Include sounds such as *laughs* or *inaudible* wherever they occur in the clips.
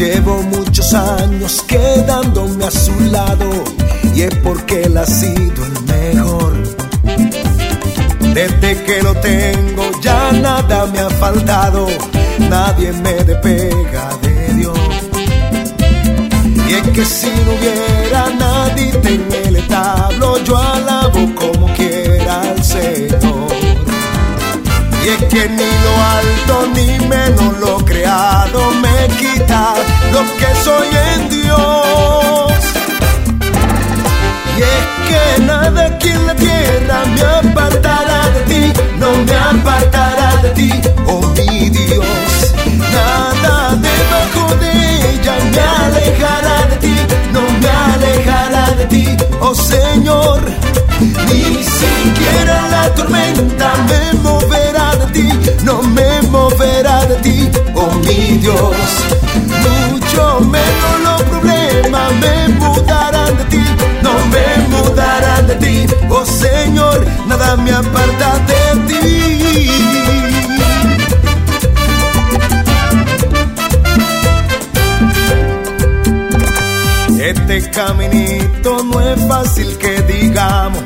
los años quedándome a su lado y es porque él ha sido el mejor. Desde que lo tengo ya nada me ha faltado, nadie me despega de Dios. Y es que si no hubiera nadie en el establo, yo alabo como quiera al Señor. Y es que ni lo alto ni menos lo lo que soy en Dios. Y es que nada aquí en la tierra me apartará de ti, no me apartará de ti, oh mi Dios. Nada debajo de ella me alejará de ti, no me alejará de ti, oh Señor. Ni siquiera la tormenta me moverá de ti, no me moverá de ti, oh mi Dios. Caminito no es fácil que digamos,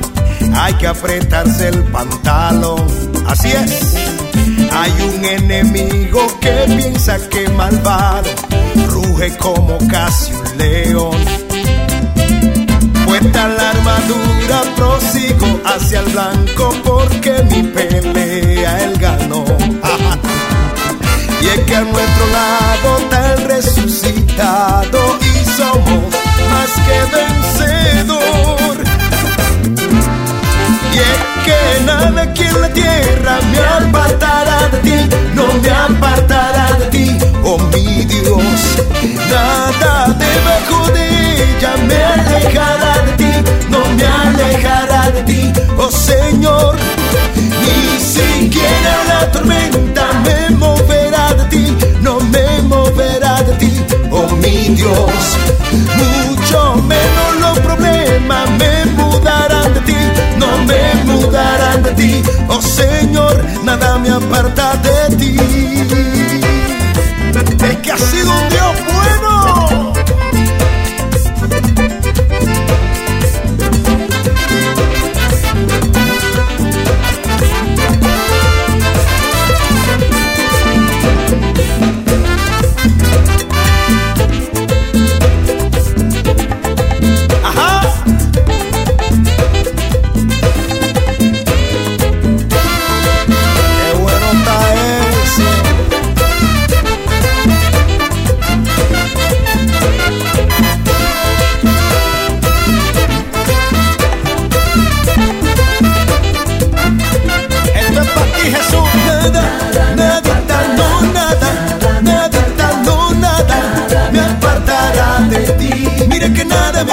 hay que apretarse el pantalón. Así es, hay un enemigo que piensa que malvado, ruge como casi un león. Puesta la armadura, prosigo hacia el blanco porque mi pelea él ganó. *laughs* Y es que a nada aquí en la tierra me apartará de ti, no me apartará de ti, oh mi Dios. Nada debajo de ella me alejará de ti, no me alejará de ti, oh Señor. Ni siquiera la tormenta me moverá de ti, no me moverá de ti, oh mi Dios. ti, oh Señor, nada me aparta de ti. Es que ha sido un Dios.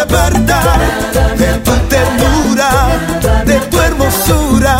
aparta de tu ternura, de tu hermosura.